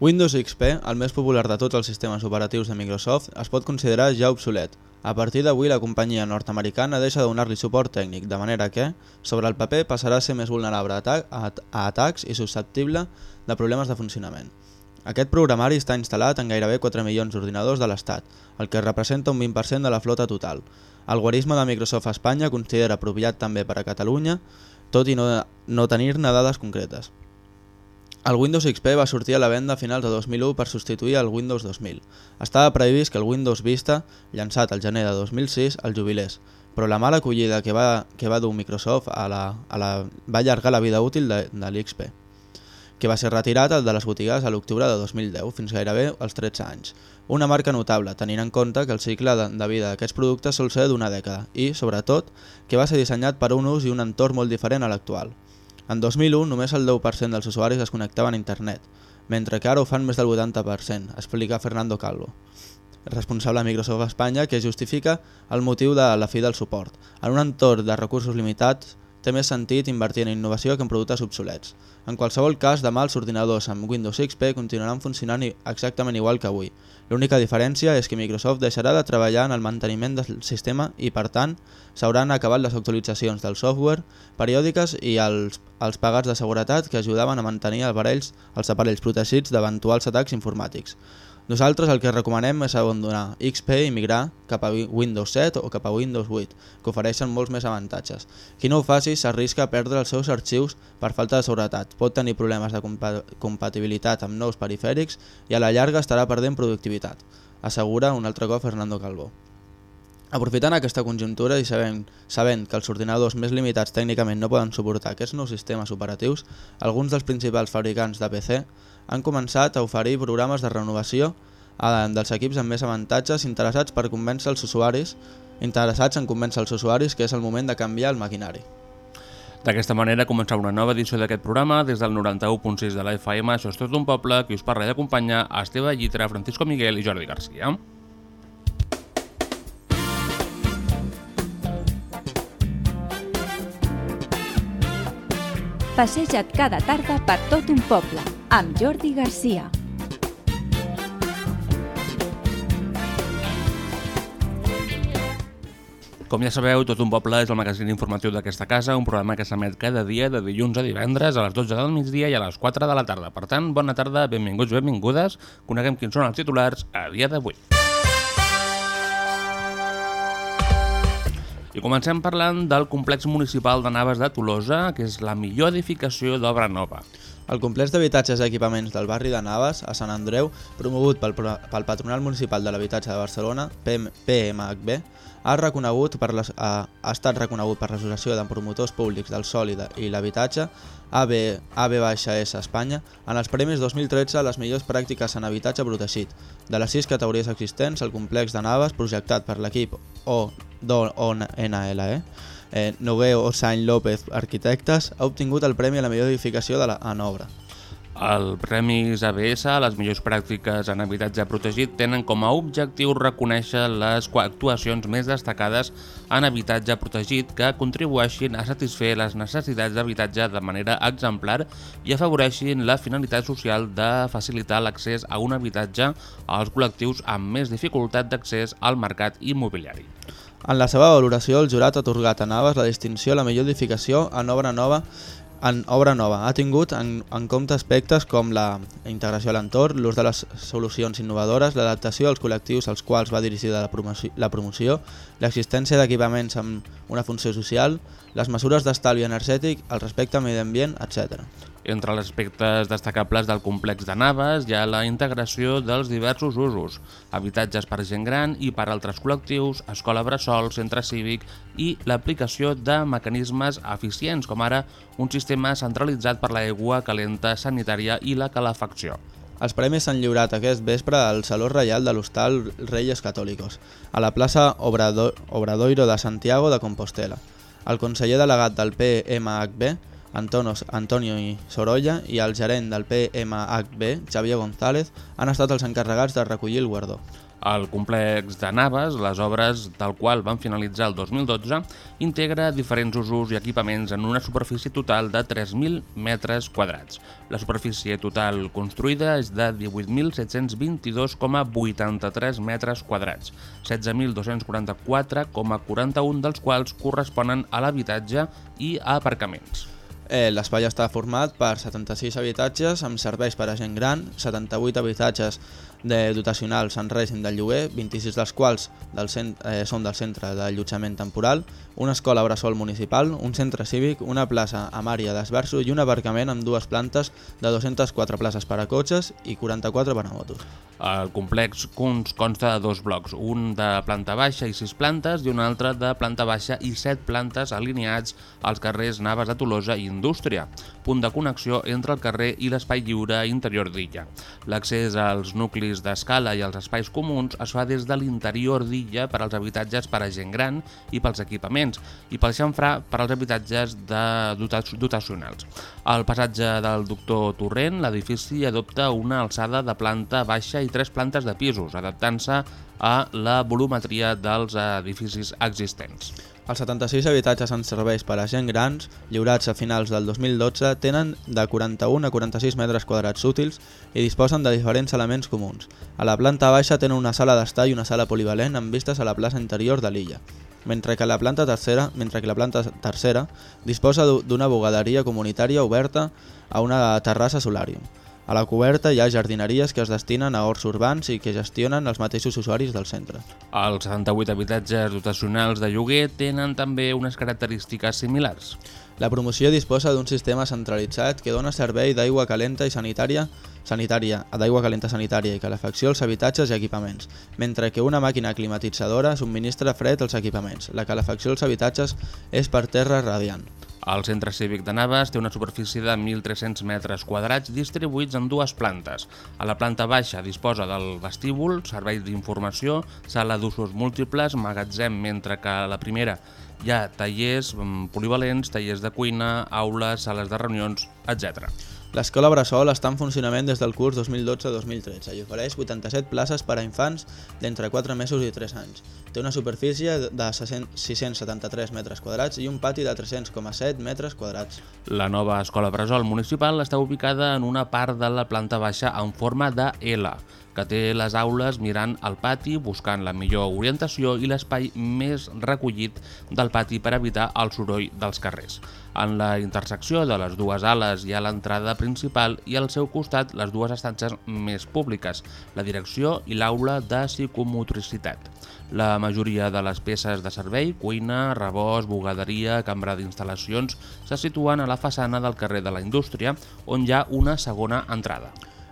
Windows XP, el més popular de tots els sistemes operatius de Microsoft, es pot considerar ja obsolet. A partir d'avui la companyia nord-americana deixa de donar-li suport tècnic, de manera que, sobre el paper, passarà a ser més vulnerable a, atac a, a atacs i susceptible de problemes de funcionament. Aquest programari està instal·lat en gairebé 4 milions d'ordinadors de l'Estat, el que representa un 20% de la flota total. El guarisme de Microsoft a Espanya considera apropiat també per a Catalunya, tot i no, no tenir-ne dades concretes. El Windows XP va sortir a la venda a finals de 2001 per substituir el Windows 2000. Estava previst que el Windows Vista, llançat al gener de 2006, el jubilés, però la mala acollida que va, que va dur Microsoft a la, a la, va allargar la vida útil de, de l'XP, que va ser retirat de les botigues a l'octubre de 2010, fins gairebé als 13 anys. Una marca notable, tenint en compte que el cicle de, de vida d'aquests productes sol ser d'una dècada i, sobretot, que va ser dissenyat per un ús i un entorn molt diferent a l'actual. En 2001 només el 10% dels usuaris es connectaven a internet, mentre que ara ho fan més del 80%, explica Fernando Calvo, responsable de Microsoft Espanya, que justifica el motiu de la fi del suport. En un entorn de recursos limitats, té més sentit invertir en innovació que en productes obsolets. En qualsevol cas, demà els ordinadors amb Windows XP continuaran funcionant exactament igual que avui. L'única diferència és que Microsoft deixarà de treballar en el manteniment del sistema i, per tant, s'hauran acabat les actualitzacions del software periòdiques i els, els pagats de seguretat que ajudaven a mantenir els aparells, els aparells protegits d'eventuals atacs informàtics. Nosaltres el que recomanem és abandonar XP i migrar cap a Windows 7 o cap a Windows 8, que ofereixen molts més avantatges. Qui no ho faci s'arrisca a perdre els seus arxius per falta de seguretat, pot tenir problemes de compa compatibilitat amb nous perifèrics i a la llarga estarà perdent productivitat, assegura un altre cop Fernando Calvo. Aprofitant aquesta conjuntura i sabent, sabent que els ordinadors més limitats tècnicament no poden suportar aquests nous sistemes operatius, alguns dels principals fabricants de PC han començat a oferir programes de renovació dels equips amb més avantatges interessats per convèncer els usuaris interessats en convèncer els usuaris que és el moment de canviar el maquinari. D'aquesta manera comença una nova edició d'aquest programa des del 91.6 de la FM. Això és tot un poble, qui us parla i acompanya Esteve Llitra, Francisco Miguel i Jordi Garcia. Passeja't cada tarda per tot un poble, amb Jordi Garcia. Com ja sabeu, Tot un poble és el magazín informatiu d'aquesta casa, un programa que s'emet cada dia de dilluns a divendres a les 12 del migdia i a les 4 de la tarda. Per tant, bona tarda, benvinguts, benvingudes. Coneguem quins són els titulars a dia d'avui. I comencem parlant del complex municipal de Naves de Tolosa, que és la millor edificació d'obra nova. El complex d'habitatges i equipaments del barri de Naves, a Sant Andreu, promogut pel, pel Patronal Municipal de l'Habitatge de Barcelona, PM, PMHB, ha, reconegut per les, ha, ha estat reconegut per l'Associació de Promotors Públics del Sol i, l'Habitatge, AB, AB-S Espanya, en els Premis 2013 a les millors pràctiques en habitatge protegit. De les sis categories existents, el complex de Naves, projectat per l'equip ONLE, eh, Noguer Osany López Arquitectes, ha obtingut el Premi a la millor edificació de la, en obra. El Premis ABS, les millors pràctiques en habitatge protegit, tenen com a objectiu reconèixer les actuacions més destacades en habitatge protegit que contribueixin a satisfer les necessitats d'habitatge de manera exemplar i afavoreixin la finalitat social de facilitar l'accés a un habitatge als col·lectius amb més dificultat d'accés al mercat immobiliari. En la seva valoració, el jurat ha atorgat a Navas la distinció a la millor edificació en obra nova en obra nova. Ha tingut en, en compte aspectes com la integració a l'entorn, l'ús de les solucions innovadores, l'adaptació als col·lectius als quals va dirigida la promoció, la promoció l'existència d'equipaments amb una funció social, les mesures d'estalvi energètic, el respecte al medi ambient, etc. Entre els aspectes destacables del complex de Naves hi ha la integració dels diversos usos, habitatges per gent gran i per altres col·lectius, escola bressol, centre cívic i l'aplicació de mecanismes eficients, com ara un sistema centralitzat per l'aigua calenta sanitària i la calefacció. Els premis s'han lliurat aquest vespre al Saló Reial de l'Hostal Reyes Catòlicos, a la plaça Obradoiro de Santiago de Compostela. El conseller delegat del PMHB, Antonos, Antonio i Sorolla, i el gerent del PMHB, Xavier González, han estat els encarregats de recollir el guardó. El complex de Naves, les obres del qual van finalitzar el 2012, integra diferents usos i equipaments en una superfície total de 3.000 metres quadrats. La superfície total construïda és de 18.722,83 metres quadrats, 16.244,41 dels quals corresponen a l'habitatge i a aparcaments. Eh, L'espai està format per 76 habitatges amb serveis per a gent gran, 78 habitatges de dotacionals en règim de lloguer, 26 dels quals del cent, eh, són del centre d'allotjament temporal, una escola bressol municipal, un centre cívic, una plaça amb àrea d'esverso i un aparcament amb dues plantes de 204 places per a cotxes i 44 per a motos. El complex cons- consta de dos blocs, un de planta baixa i sis plantes i un altre de planta baixa i set plantes alineats als carrers Naves de Tolosa i Indústria, punt de connexió entre el carrer i l'espai lliure interior d'Illa. L'accés als nuclis d'escala i als espais comuns es fa des de l'interior d'Illa per als habitatges per a gent gran i pels equipaments i pel xamfrà per als habitatges de dotac- dotacionals. Al passatge del doctor Torrent, l'edifici adopta una alçada de planta baixa i tres plantes de pisos, adaptant-se a la volumetria dels edificis existents. Els 76 habitatges en serveis per a gent grans, lliurats a finals del 2012, tenen de 41 a 46 metres quadrats útils i disposen de diferents elements comuns. A la planta baixa tenen una sala d'estar i una sala polivalent amb vistes a la plaça interior de l'illa, mentre que la planta tercera, mentre que la planta tercera disposa d'u- d'una bugaderia comunitària oberta a una terrassa solàrium. A la coberta hi ha jardineries que es destinen a horts urbans i que gestionen els mateixos usuaris del centre. Els 78 habitatges dotacionals de lloguer tenen també unes característiques similars. La promoció disposa d'un sistema centralitzat que dona servei d'aigua calenta i sanitària sanitària, d'aigua calenta sanitària i calefacció als habitatges i equipaments, mentre que una màquina climatitzadora subministra fred als equipaments. La calefacció als habitatges és per terra radiant. El centre cívic de Navas té una superfície de 1.300 metres quadrats distribuïts en dues plantes. A la planta baixa disposa del vestíbul, servei d'informació, sala d'usos múltiples, magatzem, mentre que a la primera hi ha tallers mm, polivalents, tallers de cuina, aules, sales de reunions, etc. L'escola Bressol està en funcionament des del curs 2012-2013 i ofereix 87 places per a infants d'entre 4 mesos i 3 anys. Té una superfície de 600 673 metres quadrats i un pati de 300,7 metres quadrats. La nova escola Bressol municipal està ubicada en una part de la planta baixa en forma de L, que té les aules mirant al pati, buscant la millor orientació i l'espai més recollit del pati per evitar el soroll dels carrers. En la intersecció de les dues ales hi ha l'entrada principal i al seu costat les dues estances més públiques, la direcció i l'aula de psicomotricitat. La majoria de les peces de servei, cuina, rebost, bugaderia, cambra d'instal·lacions, se situen a la façana del carrer de la Indústria, on hi ha una segona entrada.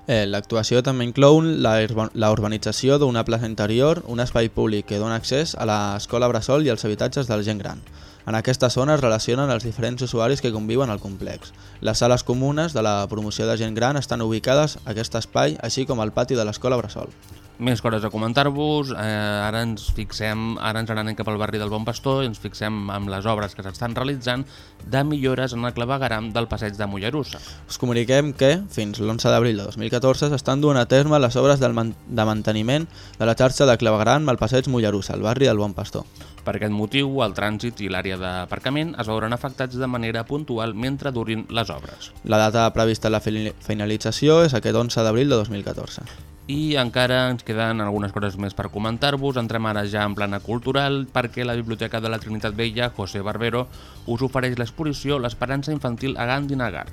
Eh, L'actuació també inclou la, urba- la urbanització d'una plaça interior, un espai públic que dona accés a l'escola Bressol i als habitatges de la gent gran. En aquesta zona es relacionen els diferents usuaris que conviuen al complex. Les sales comunes de la promoció de gent gran estan ubicades a aquest espai, així com al pati de l'escola Bressol. Més coses a comentar-vos, eh, ara ens fixem, ara ens n'anem cap al barri del Bon Pastor i ens fixem amb les obres que s'estan realitzant de millores en el clavegaram del passeig de Mollerussa. Us comuniquem que, fins l'11 d'abril de 2014, s'estan duent a terme les obres del man de manteniment de la xarxa de clavegram al passeig Mollerussa, al barri del Bon Pastor. Per aquest motiu, el trànsit i l'àrea d'aparcament es veuran afectats de manera puntual mentre durin les obres. La data prevista a la finalització és aquest 11 d'abril de 2014. I encara ens queden algunes coses més per comentar-vos. Entrem ara ja en plana cultural perquè la Biblioteca de la Trinitat Vella, José Barbero, us ofereix l'exposició L'esperança infantil a Gandhi-Nagar.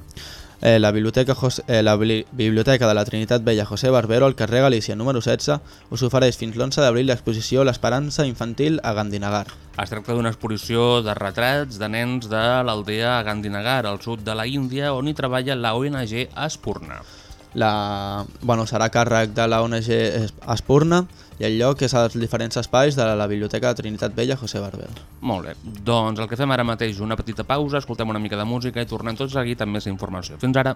Eh, la, biblioteca Jos eh, la Bli- Biblioteca de la Trinitat Vella José Barbero, al carrer Galícia número 16, us ofereix fins l'11 d'abril l'exposició L'esperança infantil a Gandinagar. Es tracta d'una exposició de retrats de nens de l'aldea Gandhinagar, al sud de la Índia, on hi treballa la ONG Espurna. La, bueno, serà càrrec de la ONG Es- Espurna i el lloc és als diferents espais de la Biblioteca de Trinitat Vella José Barbero. Molt bé, doncs el que fem ara mateix, una petita pausa, escoltem una mica de música i tornem tot seguit amb més informació. Fins ara.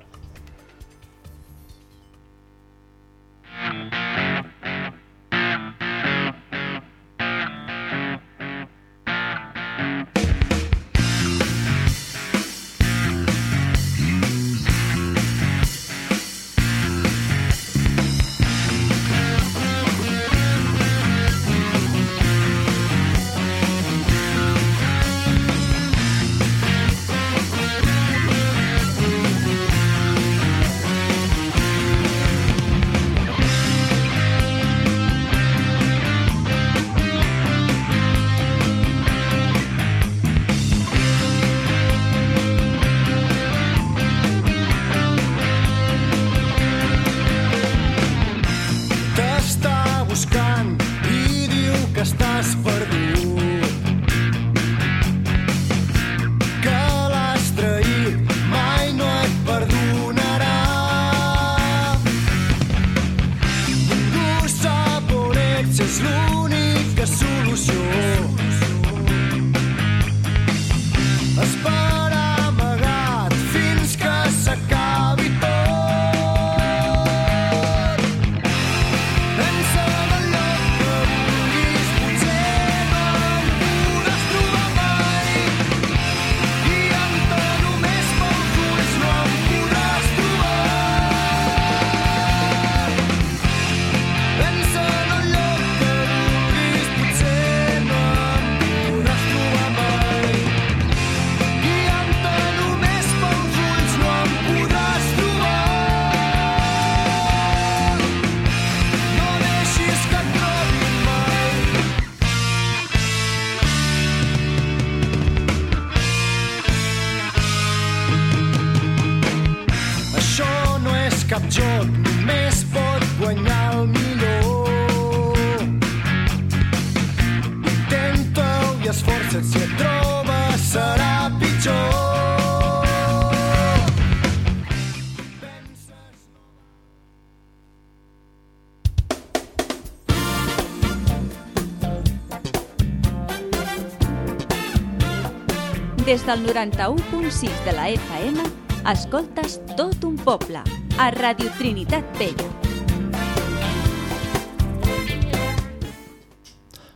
Cap joc, només pot guanyar el millor. Intenta-ho i esforça't, si et trobes serà pitjor. Des del 91.6 de la FM, escoltes tot un poble, a Radio Trinitat Vella.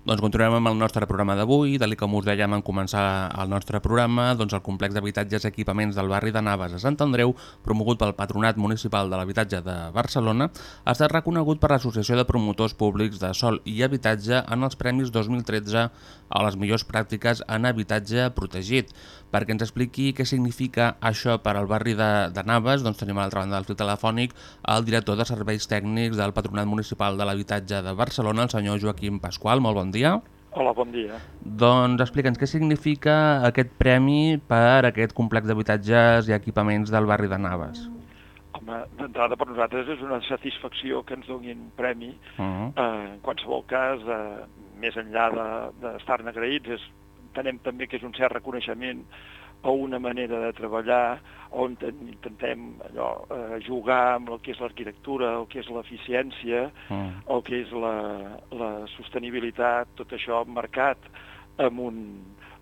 Doncs continuem amb el nostre programa d'avui, tal com us dèiem en començar el nostre programa, doncs el complex d'habitatges i equipaments del barri de Navas a Sant Andreu, promogut pel Patronat Municipal de l'Habitatge de Barcelona, ha estat reconegut per l'Associació de Promotors Públics de Sol i Habitatge en els Premis 2013 a les millors pràctiques en habitatge protegit. Perquè ens expliqui què significa això per al barri de, de Navas, doncs tenim a l'altra banda del fil telefònic el director de Serveis Tècnics del Patronat Municipal de l'Habitatge de Barcelona, el senyor Joaquim Pasqual. Molt bon dia. Hola, bon dia. Doncs explica'ns què significa aquest premi per aquest complex d'habitatges i equipaments del barri de Navas. Home, d'entrada per nosaltres és una satisfacció que ens donin premi. Uh -huh. Eh, en qualsevol cas, eh, més enllà de- d'estar-ne agraïts, és, entenem també que és un cert reconeixement a una manera de treballar on ten- intentem allò, eh, jugar amb el que és l'arquitectura, el que és l'eficiència, Uh el que és la, la sostenibilitat, tot això marcat amb un,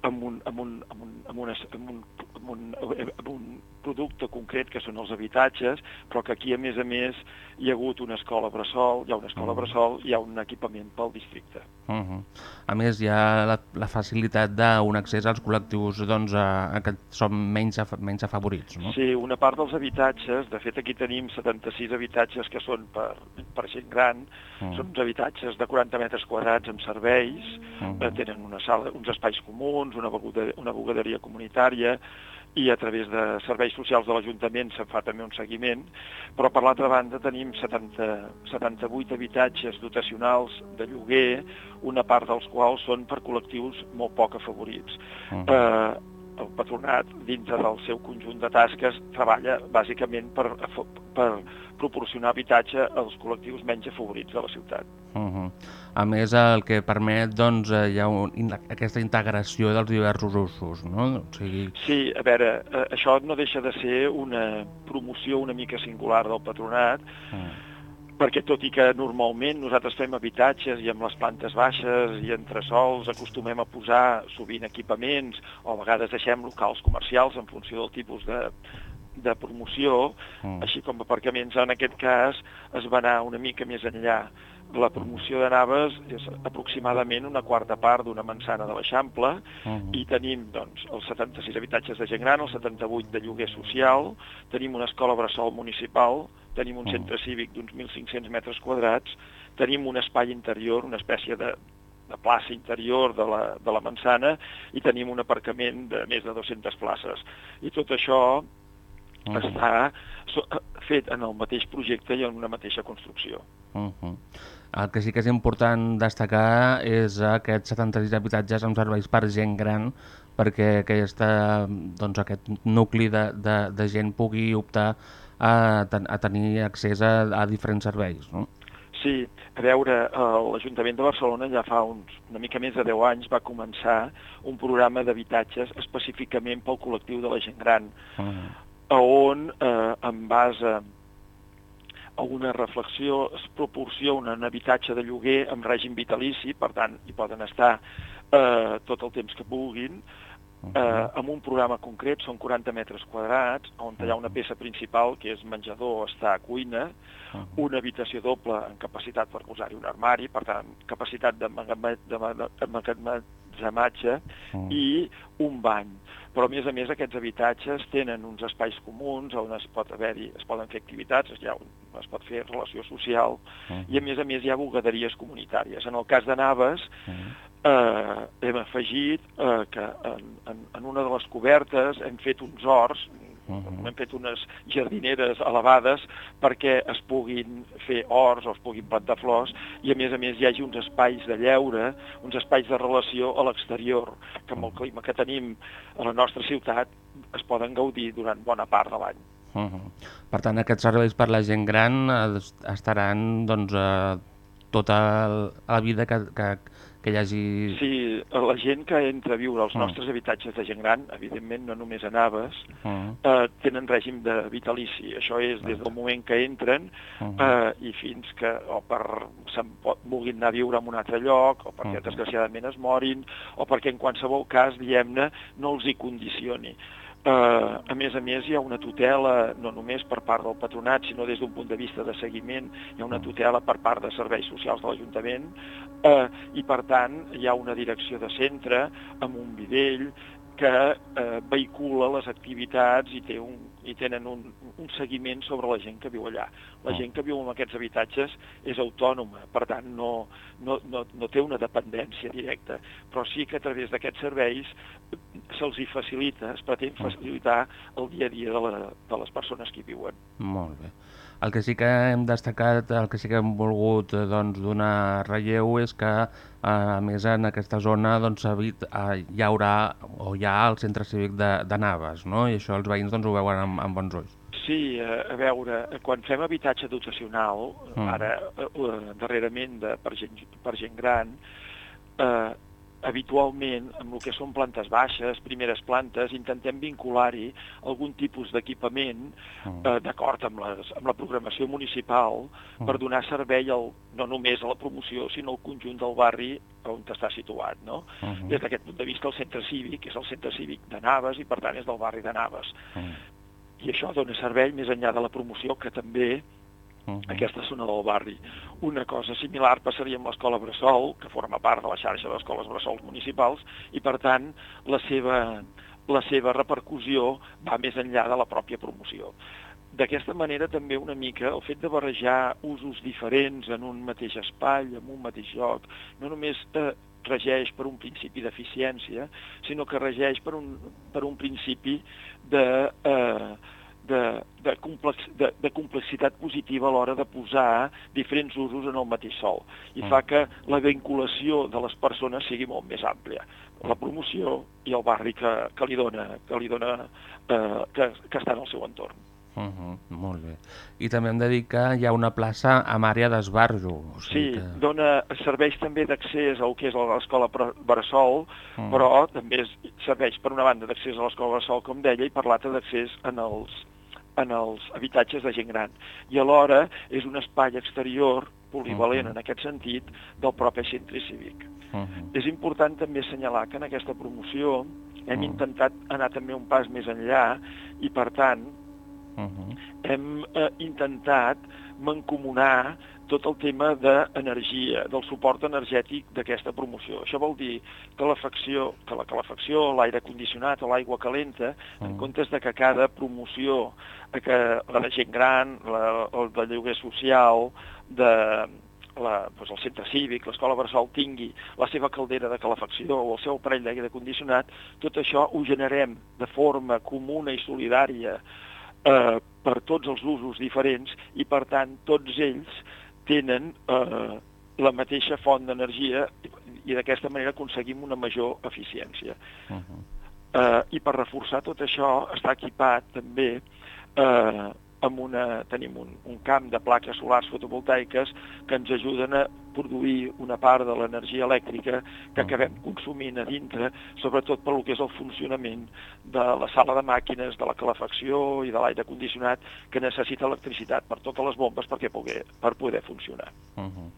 amb un, amb un, amb un, amb un, amb un, amb un, amb un producte concret que són els habitatges, però que aquí a més a més hi ha hagut una escola bressol, hi ha una escola bressol, hi ha un equipament pel districte. Uh -huh. A més, hi ha la, la facilitat d'un accés als col·lectius doncs, a, a que són menys, af menys afavorits, no? Sí, una part dels habitatges, de fet aquí tenim 76 habitatges que són per, per gent gran, Mm. són uns habitatges de 40 metres quadrats amb serveis, Mhm. eh, tenen una sala, uns espais comuns, una, beguda, una bugaderia comunitària, i a través de serveis socials de l'Ajuntament se'n fa també un seguiment, però per l'altra banda tenim 70, 78 habitatges dotacionals de lloguer, una part dels quals són per col·lectius molt poc afavorits. Mhm. Eh, el patronat, dintre del seu conjunt de tasques, treballa bàsicament per, per proporcionar habitatge als col·lectius menys afavorits de la ciutat. Uh -huh. A més, el que permet doncs, eh, hi ha un, aquesta integració dels diversos usos, no? O sigui... Sí, a veure, eh, això no deixa de ser una promoció una mica singular del patronat, Uh, perquè tot i que normalment nosaltres fem habitatges i amb les plantes baixes i entressols acostumem a posar sovint equipaments o a vegades deixem locals comercials en funció del tipus de, de promoció, Mm. així com aparcaments en aquest cas es va anar una mica més enllà. La promoció de naves és aproximadament una quarta part d'una manzana de l'Eixample uh, i tenim doncs, els 76 habitatges de gent gran, els 78 de lloguer social, tenim una escola bressol municipal, tenim un Mm. centre cívic d'uns 1.500 metres quadrats, tenim un espai interior, una espècie de, de plaça interior de la, de la manzana i tenim un aparcament de més de 200 places. I tot això uh, està so, fet en el mateix projecte i en una mateixa construcció. Uh -huh. El que sí que és important destacar és aquests 76 habitatges amb serveis per gent gran perquè aquesta, doncs, aquest nucli de, de, de gent pugui optar a, ten a tenir accés a, a diferents serveis. No? Sí, a veure, l'Ajuntament de Barcelona ja fa uns, una mica més de 10 anys va començar un programa d'habitatges específicament pel col·lectiu de la gent gran, Uh -huh. On, eh, en base a una reflexió, es proporciona un habitatge de lloguer amb règim vitalici, per tant, hi poden estar eh, tot el temps que vulguin, eh, amb un programa concret, són 40 metres quadrats, on hi ha una peça principal, que és menjador, estar, cuina, una habitació doble amb capacitat per posar-hi un armari, per tant, capacitat d'emmagatzematge Mm. i un bany. Però, a més a més, aquests habitatges tenen uns espais comuns on es pot haver-hi, es poden fer activitats, es, hi ha un, es pot fer relació social, i a més a més hi ha bugaderies comunitàries. En el cas de Naves, eh, hem afegit eh, que en, en, en una de les cobertes hem fet uns horts, Mhm. hem fet unes jardineres elevades perquè es puguin fer horts o es puguin plantar flors i a més a més hi hagi uns espais de lleure, uns espais de relació a l'exterior, que amb el clima que tenim a la nostra ciutat es poden gaudir durant bona part de l'any. Uh -huh. Per tant, aquests serveis per la gent gran eh, estaran doncs, eh, tota la vida que, que, que hi hagi... Sí, la gent que entra a viure als Mm. nostres habitatges de gent gran, evidentment no només a Naves, Uh eh, tenen règim de vitalici. Això és des del moment que entren -huh. eh, i fins que o per se'n vulguin anar a viure en un altre lloc o perquè Mhm. desgraciadament es morin o perquè en qualsevol cas, diguem-ne, no els hi condicioni. Eh, a més a més, hi ha una tutela, no només per part del patronat, sinó des d'un punt de vista de seguiment, hi ha una tutela per part de serveis socials de l'Ajuntament, eh, i per tant hi ha una direcció de centre amb un videll que eh, vehicula les activitats i, té un, i tenen un, un seguiment sobre la gent que viu allà. La Oh. gent que viu en aquests habitatges és autònoma, per tant no, no, no, no té una dependència directa, però sí que a través d'aquests serveis se'ls hi facilita, es pretén facilitar el dia a dia de, la, de les persones que hi viuen. Molt bé. El que sí que hem destacat, el que sí que hem volgut eh, doncs, donar relleu és que, a més, en aquesta zona doncs, hi haurà o hi ha el centre cívic de, de Naves, no? i això els veïns doncs, ho veuen amb, amb bons ulls. Sí, eh, a veure, quan fem habitatge dotacional, Mm. ara eh, eh, darrerament de, per, gent, per gent gran, eh, habitualment, amb el que són plantes baixes, primeres plantes, intentem vincular-hi algun tipus d'equipament Mm. eh, d'acord amb, les, amb la programació municipal per donar servei al, no només a la promoció, sinó al conjunt del barri on està situat. No? Uh -huh. Des d'aquest punt de vista, el centre cívic és el centre cívic de Naves i, per tant, és del barri de Naves. Mm. I això dona servei més enllà de la promoció que també Uh -huh. aquesta zona del barri. Una cosa similar passaria amb l'escola Bressol, que forma part de la xarxa d'escoles Bressols municipals, i per tant la seva, la seva repercussió va més enllà de la pròpia promoció. D'aquesta manera també una mica el fet de barrejar usos diferents en un mateix espai, en un mateix lloc, no només eh, regeix per un principi d'eficiència, sinó que regeix per un, per un principi de, eh, de, de, complex, de, de complexitat positiva a l'hora de posar diferents usos en el mateix sol i fa que la vinculació de les persones sigui molt més àmplia. La promoció i el barri que, que li dona, que, li dona eh, que, que està en el seu entorn. Uh -huh, molt bé. I també hem de dir que hi ha una plaça amb àrea d'esbarjo. O Sí, sigui que... dona, serveix també d'accés al que és l'escola Bressol, Mm. però també serveix per una banda d'accés a l'escola Bressol, com deia, i per l'altra d'accés en els, en els habitatges de gent gran. I alhora és un espai exterior polivalent Mhm. en aquest sentit del propi centre cívic. Uh -huh. És important també assenyalar que en aquesta promoció hem Mm. intentat anar també un pas més enllà i, per tant, Uh -huh. hem eh, intentat mancomunar tot el tema d'energia, del suport energètic d'aquesta promoció. Això vol dir calefacció, que la calefacció, l'aire condicionat o l'aigua calenta, en Mm. comptes de que cada promoció, eh, que la gent gran, la, el de lloguer social, de la, doncs el centre cívic, l'escola Bressol tingui la seva caldera de calefacció o el seu aparell d'aire condicionat, tot això ho generem de forma comuna i solidària eh, per tots els usos diferents i, per tant, tots ells tenen eh, la mateixa font d'energia i, d'aquesta manera aconseguim una major eficiència. Uh -huh. Eh, I per reforçar tot això està equipat també eh, amb una, tenim un, un camp de plaques solars fotovoltaiques que ens ajuden a produir una part de l'energia elèctrica que acabem consumint a dintre, sobretot per lo que és el funcionament de la sala de màquines, de la calefacció i de l'aire condicionat que necessita electricitat per totes les bombes perquè poder, per poder funcionar. Uh -huh.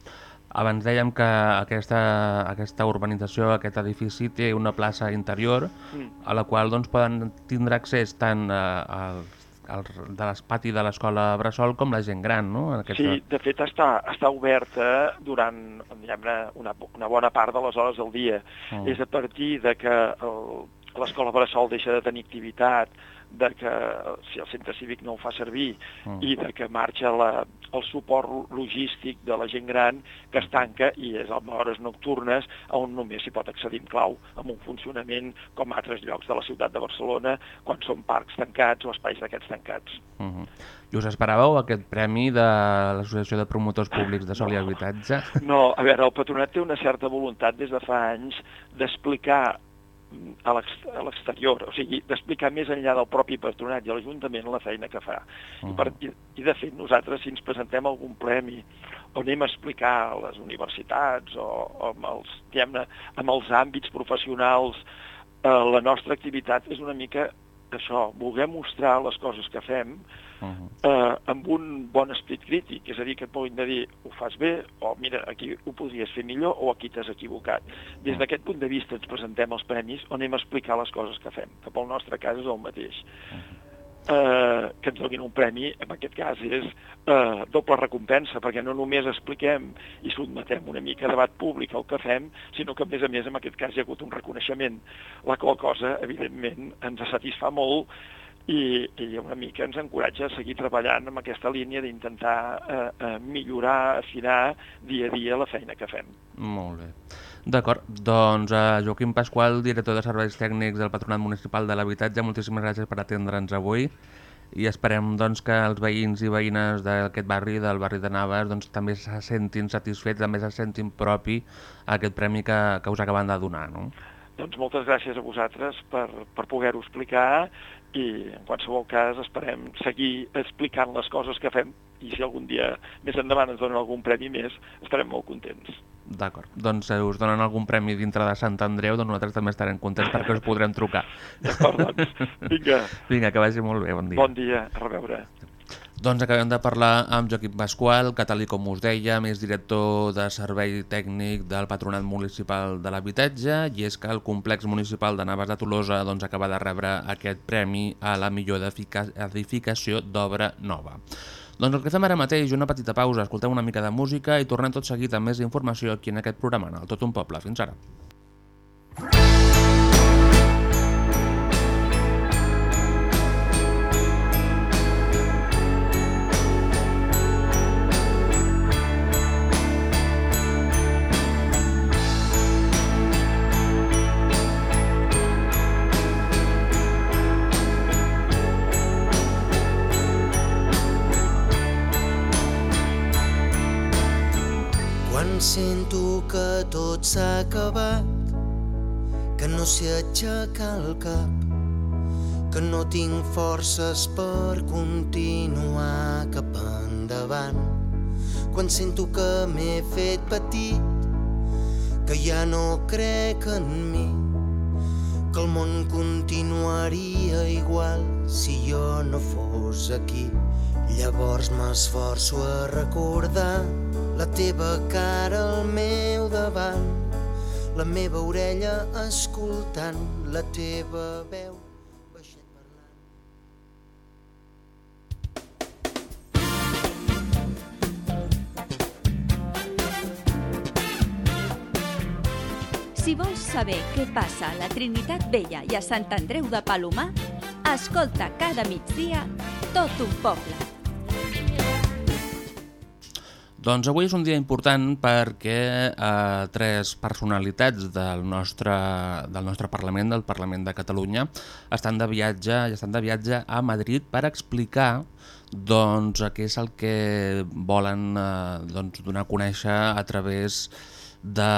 Abans dèiem que aquesta, aquesta urbanització, aquest edifici, té una plaça interior Mm. a la qual doncs, poden tindre accés tant eh, al, al, de l'espati de l'escola Bressol com la gent gran, no? En aquest... Sí, de fet està, està oberta durant una, una bona part de les hores del dia. Mm. És a partir de que el- l'escola Bressol deixa de tenir activitat, de que si el centre cívic no ho fa servir Mm. i de que marxa la, el suport logístic de la gent gran que es tanca i és a hores nocturnes on només s'hi pot accedir amb clau amb un funcionament com a altres llocs de la ciutat de Barcelona quan són parcs tancats o espais d'aquests tancats. Uh -huh. I us esperàveu aquest premi de l'Associació de Promotors Públics de Sol i Habitatge? No, a veure, el patronat té una certa voluntat des de fa anys d'explicar mm, a l'ex- a l'exterior, o sigui, d'explicar més enllà del propi patronat i l'Ajuntament la feina que fa. I, per, i, I de fet, nosaltres, si ens presentem algun premi o anem a explicar a les universitats o, o amb, els, amb els àmbits professionals eh, la nostra activitat és una mica això, voler mostrar les coses que fem Uh -huh. eh, amb un bon esprit crític, és a dir, que et puguin dir ho fas bé, o mira, aquí ho podries fer millor, o aquí t'has equivocat. Des d'aquest punt de vista ens presentem els premis on a explicar les coses que fem, que pel nostre cas és el mateix. Eh, que ens donin un premi, en aquest cas és eh, doble recompensa, perquè no només expliquem i sotmetem una mica a debat públic el que fem, sinó que a més a més en aquest cas hi ha hagut un reconeixement, la qual cosa evidentment ens satisfà molt i, i una mica ens encoratja a seguir treballant amb aquesta línia d'intentar eh, eh, millorar, afinar dia a dia la feina que fem. Molt bé. D'acord, doncs uh, Joaquim Pasqual, director de Serveis Tècnics del Patronat Municipal de l'Habitatge, moltíssimes gràcies per atendre'ns avui i esperem doncs, que els veïns i veïnes d'aquest barri, del barri de Navas, doncs, també se sentin satisfets, també se sentin propi aquest premi que, que us acaben de donar. No? Doncs moltes gràcies a vosaltres per, per poder-ho explicar i en qualsevol cas esperem seguir explicant les coses que fem i si algun dia més endavant ens donen algun premi més estarem molt contents. D'acord, doncs si us donen algun premi dintre de Sant Andreu, doncs nosaltres també estarem contents perquè us podrem trucar. D'acord, doncs. Vinga. Vinga, que vagi molt bé, bon dia. Bon dia, a reveure. Doncs acabem de parlar amb Joaquim Pasqual, que tal com us deia, és director de servei tècnic del Patronat Municipal de l'Habitatge i és que el complex municipal de Navas de Tolosa doncs, acaba de rebre aquest premi a la millor edifica- edificació d'obra nova. Doncs el que fem ara mateix, una petita pausa, escoltem una mica de música i tornem tot seguit amb més informació aquí en aquest programa, en el Tot un Poble. Fins ara. Aixecar el cap, que no tinc forces per continuar cap endavant. Quan sento que m'he fet petit, que ja no crec en mi, que el món continuaria igual si jo no fos aquí. Llavors m'esforço a recordar la teva cara al meu davant, la meva orella escoltant la teva veu. Si vols saber què passa a la Trinitat Vella i a Sant Andreu de Palomar, escolta cada migdia tot un poble. Doncs avui és un dia important perquè eh, tres personalitats del nostre, del nostre Parlament, del Parlament de Catalunya, estan de viatge, estan de viatge a Madrid per explicar doncs, què és el que volen eh, doncs, donar a conèixer a través de,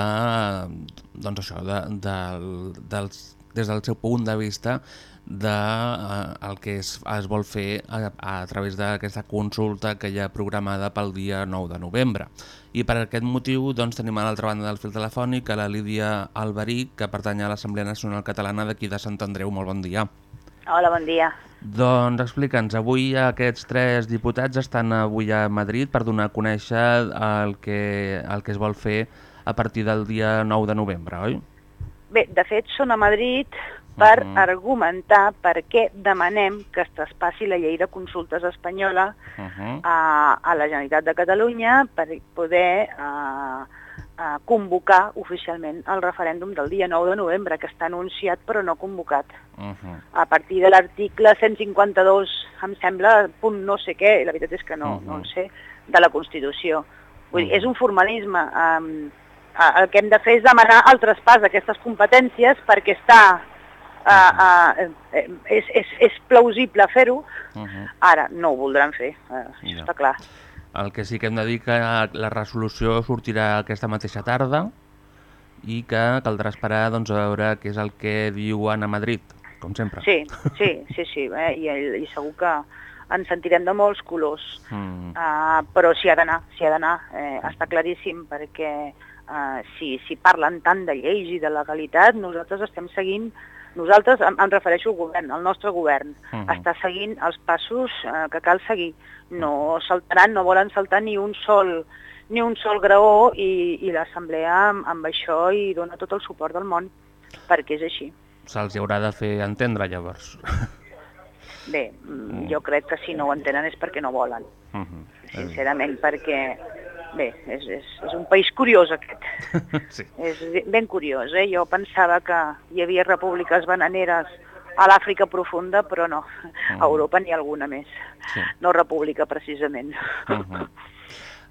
doncs això, de, del, dels, des del seu punt de vista de eh, el que es, es vol fer a, a través d'aquesta consulta que hi ha programada pel dia 9 de novembre. I per aquest motiu doncs, tenim a l'altra banda del fil telefònic a la Lídia Alberic, que pertany a l'Assemblea Nacional Catalana d'aquí de Sant Andreu. Molt bon dia. Hola, bon dia. Doncs explica'ns, avui aquests tres diputats estan avui a Madrid per donar a conèixer el que, el que es vol fer a partir del dia 9 de novembre, oi? Bé, de fet, són a Madrid per Mhm. argumentar per què demanem que es traspassi la llei de consultes espanyola Uh -huh. a, a la Generalitat de Catalunya per poder a, a convocar oficialment el referèndum del dia 9 de novembre, que està anunciat però no convocat. Uh -huh. A partir de l'article 152, em sembla, punt no sé què, la veritat és que no, no el sé, de la Constitució. Vull dir, és un formalisme. Um, el que hem de fer és demanar el traspàs d'aquestes competències perquè està uh, uh, és, és, és plausible fer-ho, Uh -huh. ara no ho voldran fer, uh, això Ja. està clar. El que sí que hem de dir que la resolució sortirà aquesta mateixa tarda i que caldrà esperar doncs, a veure què és el que diuen a Madrid, com sempre. Sí, sí, sí, sí, eh? I, i segur que ens sentirem de molts colors. Mm. Uh, però s'hi ha d'anar, s'hi ha d'anar, eh, està claríssim, perquè uh, si, si parlen tant de lleis i de legalitat, nosaltres estem seguint, nosaltres em, em refereixo al govern, al nostre govern, Mhm. està seguint els passos uh, que cal seguir. No saltaran, no volen saltar ni un sol ni un sol graó i, i l'Assemblea amb, amb això hi dona tot el suport del món, perquè és així. Se'ls haurà de fer entendre, llavors. Bé, mm, jo crec que si no ho entenen és perquè no volen. Uh -huh. sincerament, perquè bé, és, és, és un país curiós aquest. sí. És ben curiós, eh? Jo pensava que hi havia repúbliques bananeres a l'Àfrica profunda, però no, a Europa n'hi ha alguna més. Sí. No república, precisament. Uh -huh.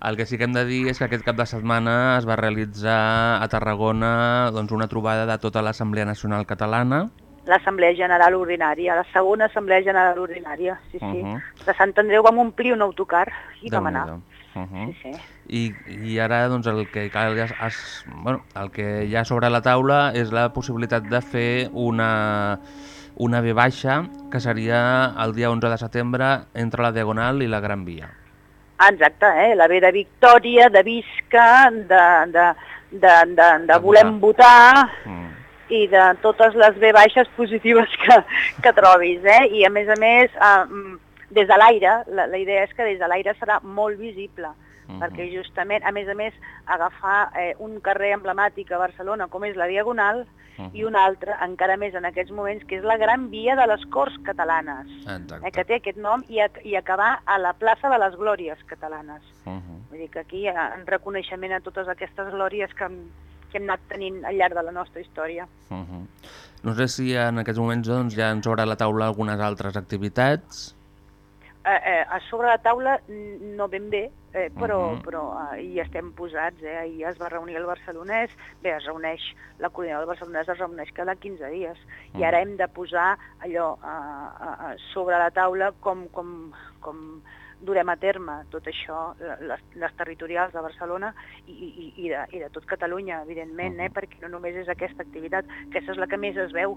El que sí que hem de dir és que aquest cap de setmana es va realitzar a Tarragona doncs, una trobada de tota l'Assemblea Nacional Catalana. L'Assemblea General Ordinària, la segona Assemblea General Ordinària, sí, sí. Uh -huh. De Sant Andreu vam omplir un autocar i vam anar. Uh -huh. Sí, sí. I, I ara doncs, el, que cal és, bueno, el que hi ha sobre la taula és la possibilitat de fer una, una V baixa que seria el dia 11 de setembre entre la Diagonal i la Gran Via. Exacte, eh? la B de Victòria, de Visca, de, de, de, de, de volem votar, Mm. i de totes les B baixes positives que, que trobis. Eh? I a més a més, eh, des de l'aire, la, la idea és que des de l'aire serà molt visible, Mhm. perquè justament, a més a més, agafar eh, un carrer emblemàtic a Barcelona com és la Diagonal Mhm. i un altre, encara més en aquests moments, que és la Gran Via de les Corts Catalanes, Exacte. eh, que té aquest nom, i, ac i acabar a la plaça de les Glòries Catalanes. Uh -huh. Vull dir que aquí, en reconeixement a totes aquestes glòries que, hem- que hem anat tenint al llarg de la nostra història. Uh -huh. No sé si en aquests moments doncs, ja han sobre la taula algunes altres activitats. Eh, eh, a sobre la taula no ben bé, eh, però, Mhm. però eh, hi estem posats. Eh? Ahir es va reunir el barcelonès, bé, es reuneix, la coordinadora del barcelonès es reuneix cada 15 dies, i ara hem de posar allò eh, eh, eh, sobre la taula com, com, com durem a terme tot això, les, les territorials de Barcelona i, i, i, de, i de tot Catalunya, evidentment, eh? perquè no només és aquesta activitat, aquesta és la que més es veu,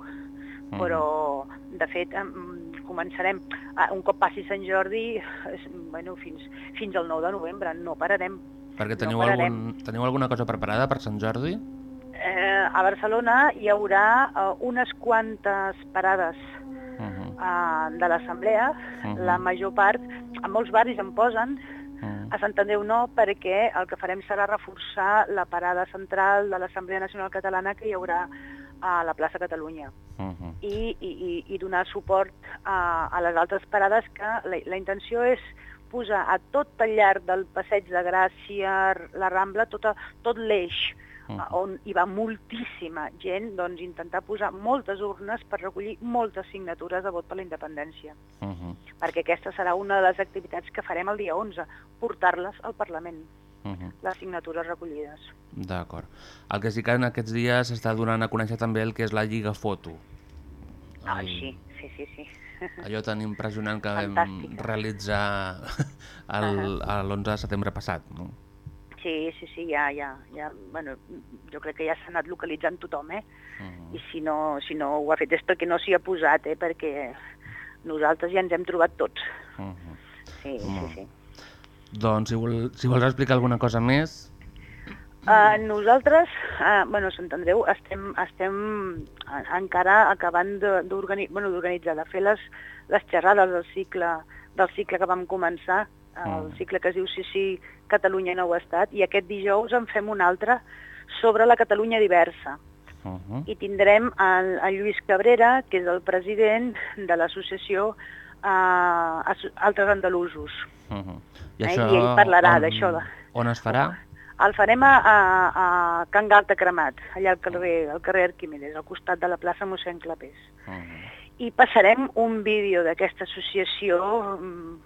però de fet començarem, ah, un cop passi Sant Jordi, és, bueno, fins, fins al 9 de novembre, no pararem. Perquè teniu, no pararem. algun, teniu alguna cosa preparada per Sant Jordi? Eh, a Barcelona hi haurà eh, unes quantes parades Uh -huh. eh, de l'Assemblea, Mhm. la major part, a molts barris en posen, Uh a Sant Andreu no, perquè el que farem serà reforçar la parada central de l'Assemblea Nacional Catalana que hi haurà a la plaça Catalunya -huh. i, i, i- donar suport a, a les altres parades que la, la intenció és posar a tot el llarg del passeig de Gràcia, la Rambla, tota, tot l'eix Mhm. a- on hi va moltíssima gent, doncs intentar posar moltes urnes per recollir moltes signatures de vot per la independència. Uh -huh. Perquè aquesta serà una de les activitats que farem el dia 11, portar-les al Parlament, Uh -huh. les signatures recollides. D'acord. El que sí que en aquests dies s'està donant a conèixer també el que és la Lliga Foto. Ah, El- sí, sí, sí, sí. Allò tan impressionant que vam Fantàstica. realitzar el- a l'11 de setembre passat. No? Sí, sí, sí, ja, ja, ja, bueno, jo crec que ja s'ha anat localitzant tothom, eh? Uh I si no, si no ho ha fet és perquè no s'hi ha posat, eh? Perquè nosaltres ja ens hem trobat tots. -huh. Sí, sí, sí. Doncs si, vol, si vols explicar alguna cosa més... Uh, nosaltres, uh, bueno, Sant Andreu, estem, estem encara acabant de- d'organitzar, bueno, de fer les, les xerrades del cicle, del cicle que vam començar, el Mm. cicle que es diu Sí, sí, Catalunya nou estat, i aquest dijous en fem un altre sobre la Catalunya diversa. Uh -huh. I tindrem el, el Lluís Cabrera, que és el president de l'associació uh, Altres Andalusos. Uh -huh. Eh, i ell parlarà d'això de- On es farà? El farem a, a, a Can Galta Cremat, allà al carrer, al carrer Arquímedes, al costat de la plaça mossèn Clapés. Uh -huh. I passarem un vídeo d'aquesta associació mm,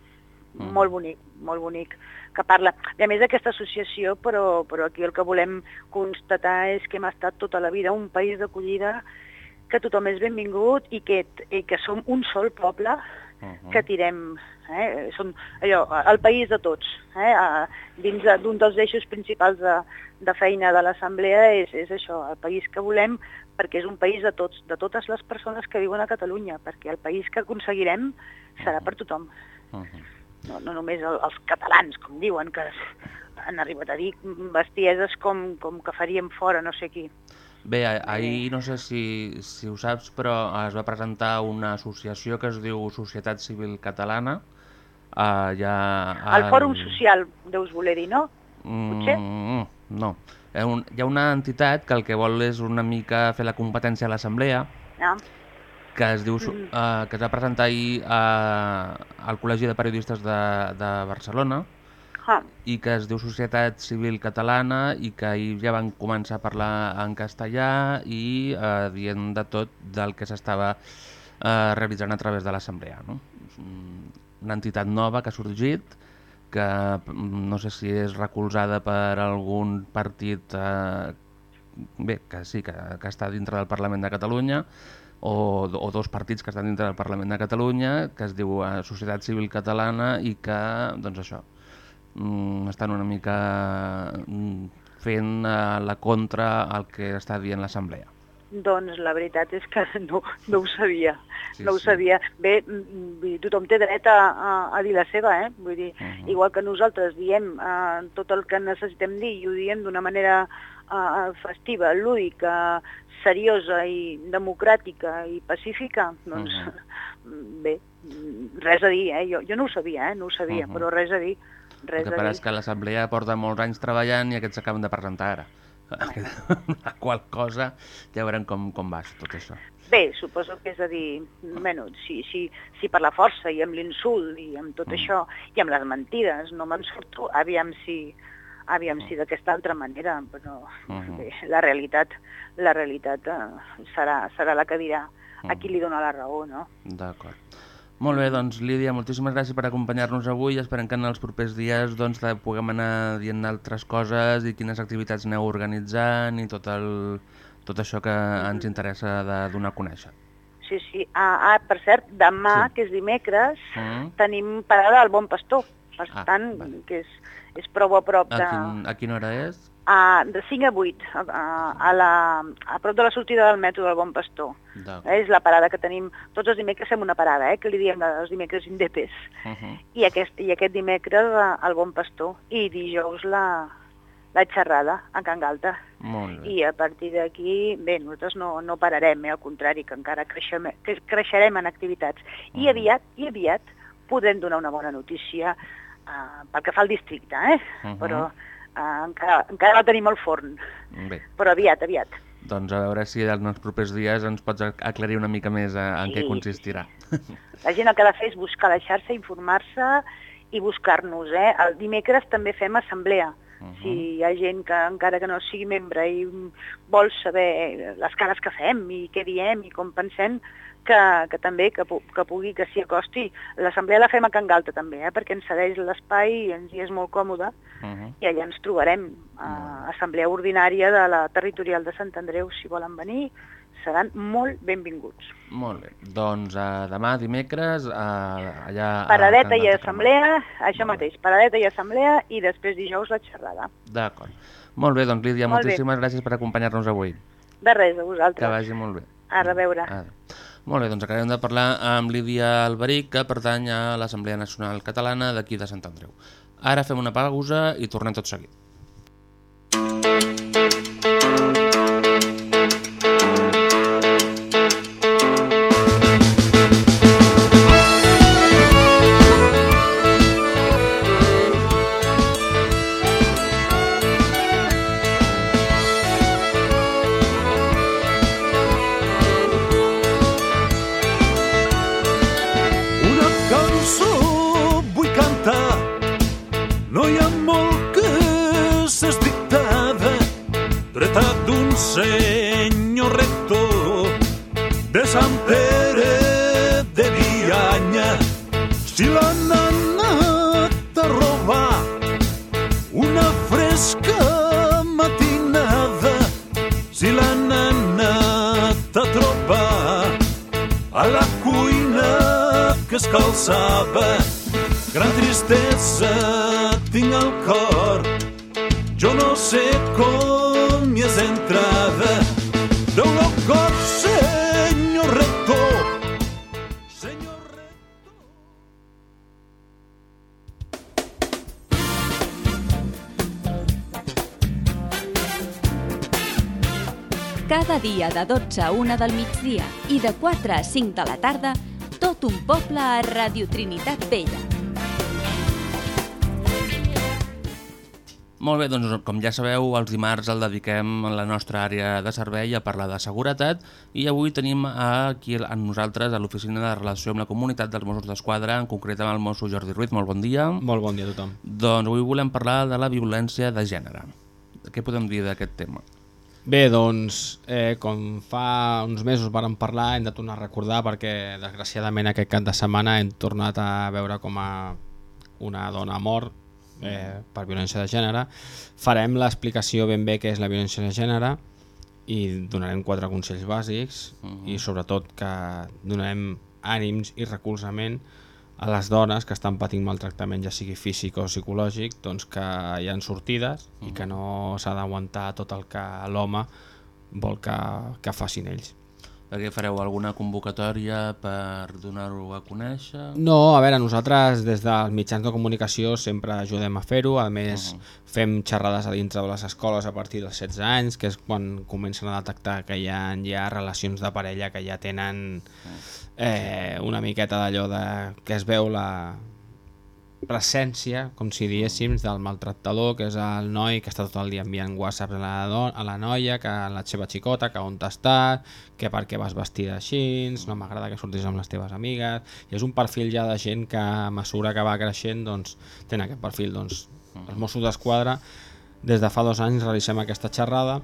Mm. molt bonic, molt bonic, que parla, i a més d'aquesta associació, però, però aquí el que volem constatar és que hem estat tota la vida un país d'acollida, que tothom és benvingut i que, i que som un sol poble Uh -huh. que tirem, eh? Són allò, el país de tots. Eh? Dins d'un dels eixos principals de, de feina de l'Assemblea és, és això, el país que volem, perquè és un país de tots, de totes les persones que viuen a Catalunya, perquè el país que aconseguirem serà per tothom. Uh -huh. No, no només el, els catalans, com diuen, que han arribat a dir bestieses com, com que faríem fora no sé qui. Bé, ahir no sé si, si ho saps, però es va presentar una associació que es diu Societat Civil Catalana. Uh, ja, El Fòrum Social, deus voler dir, no? potser? Mm, no. Hi ha, un, hi ha una entitat que el que vol és una mica fer la competència a l'Assemblea, Ah, que es, diu, Mhm. eh, que es va presentar ahir eh, al Col·legi de Periodistes de, de Barcelona i que es diu Societat Civil Catalana i que ahir ja van començar a parlar en castellà i eh, dient de tot del que s'estava eh, realitzant a través de l'Assemblea. No? Un- una entitat nova que ha sorgit, que mm, no sé si és recolzada per algun partit eh, bé, que sí, que, que està dintre del Parlament de Catalunya, o, o dos partits que estan dintre del Parlament de Catalunya, que es diu eh, Societat Civil Catalana i que, doncs això, mm, estan una mica mm, fent eh, la contra al que està dient l'Assemblea. Doncs la veritat és que no, no ho sabia, Sí, no ho sí. sabia. Bé, mm, dir, tothom té dret a, a, a dir la seva, eh? Vull dir, Mhm. igual que nosaltres diem eh, tot el que necessitem dir i ho diem d'una manera eh, festiva, lúdica, seriosa i democràtica i pacífica, doncs Mhm. bé, mm, res a dir, eh? Jo, jo no ho sabia, eh? No ho sabia, Mhm. però res a dir. El Res que passa dir. és que l'Assemblea porta molts anys treballant i aquests s'acaben de presentar ara. La qual cosa ja veurem com, com va tot això. Bé, suposo que és a dir, bueno, si, si, si per la força i amb l'insult i amb tot Mm. això i amb les mentides no me'n surto, aviam si, aviam si d'aquesta altra manera, però Mhm. bé, la realitat, la realitat eh, serà, serà la que dirà a qui Mhm. li dona la raó, no? D'acord. Molt bé, doncs Lídia, moltíssimes gràcies per acompanyar-nos avui i esperem que en els propers dies doncs, puguem anar dient altres coses i quines activitats aneu organitzant i tot, el, tot això que ens interessa de donar a conèixer. Sí, sí. Ah, ah per cert, demà, Sí. que és dimecres, Mm? tenim parada al Bon Pastor. bastant, Ah, vale. que és, és prou a prop A, de, quin, a quina hora és? A, de 5 a 8, a, a, la, a prop de la sortida del metro del Bon Pastor. Eh, és la parada que tenim, tots els dimecres fem una parada, eh, que li diem els dimecres indepes. Uh -huh. I aquest, i aquest dimecres eh, al Bon Pastor i dijous la, la xerrada a Can Galta. Molt bé. I a partir d'aquí, bé, nosaltres no, no pararem, eh, al contrari, que encara creixem, que creixerem en activitats. I Mhm. aviat, i aviat podrem donar una bona notícia eh, pel que fa al districte, eh? Mhm. però eh, encara, encara la tenim al forn, Bé, però aviat, aviat. doncs a veure si en els propers dies ens pots ac- aclarir una mica més eh, en què Sí, consistirà. La gent el que ha de fer és buscar la xarxa, informar-se i buscar-nos. Eh? El dimecres també fem assemblea. Mhm. Si hi ha gent que encara que no sigui membre i vol saber les cares que fem i què diem i com pensem, que, que també que, que pugui que s'hi acosti. L'assemblea la fem a Can Galta també, eh? perquè ens cedeix l'espai i ens hi és molt còmode Uh -huh. i allà ens trobarem a Assemblea Ordinària de la Territorial de Sant Andreu. Si volen venir, seran molt benvinguts. Molt bé, doncs uh, demà dimecres uh, allà... Paradeta i assemblea, això Molt bé. mateix, paradeta i assemblea i després dijous la xerrada. D'acord. Molt bé, doncs Lídia, Molt bé. moltíssimes gràcies per acompanyar-nos avui. De res, a Que vosaltres. vagi molt bé. A reveure. Adéu. Molt bé, doncs acabem de parlar amb Lídia Alberic, que pertany a l'Assemblea Nacional Catalana d'aquí de Sant Andreu. Ara fem una pausa i tornem tot seguit. De 12 a 1 del migdia i de 4 a 5 de la tarda, tot un poble a Radio Trinitat Vella. Molt bé, doncs com ja sabeu, els dimarts el dediquem a la nostra àrea de servei a parlar de seguretat i avui tenim aquí amb nosaltres a l'oficina de relació amb la comunitat dels Mossos d'Esquadra, en concret amb el mosso Jordi Ruiz. Molt bon dia. Molt bon dia a tothom. Doncs avui volem parlar de la violència de gènere. Què podem dir d'aquest tema? Bé, doncs, eh, com fa uns mesos vàrem parlar, hem de tornar a recordar perquè desgraciadament aquest cap de setmana hem tornat a veure com a una dona mort eh, per violència de gènere. Farem l'explicació ben bé què és la violència de gènere i donarem quatre consells bàsics i sobretot que donarem ànims i recolzament a les dones que estan patint maltractament, ja sigui físic o psicològic, doncs que hi han sortides i que no s'ha d'aguantar tot el que l'home vol que, que facin ells. Perquè fareu alguna convocatòria per donar-ho a conèixer? No, a veure, nosaltres des dels mitjans de comunicació sempre ajudem a fer-ho, a més fem xerrades a dintre de les escoles a partir dels 16 anys, que és quan comencen a detectar que hi ha, hi ha relacions de parella que ja tenen eh, una miqueta d'allò de que es veu la presència, com si diéssim, del maltractador, que és el noi que està tot el dia enviant whatsapps a la, do- a la noia, que a la seva xicota, que on t'estàs, que per què vas vestida així, no m'agrada que surtis amb les teves amigues, i és un perfil ja de gent que a mesura que va creixent doncs, tenen aquest perfil. Doncs, els Mossos d'Esquadra des de fa dos anys realitzem aquesta xerrada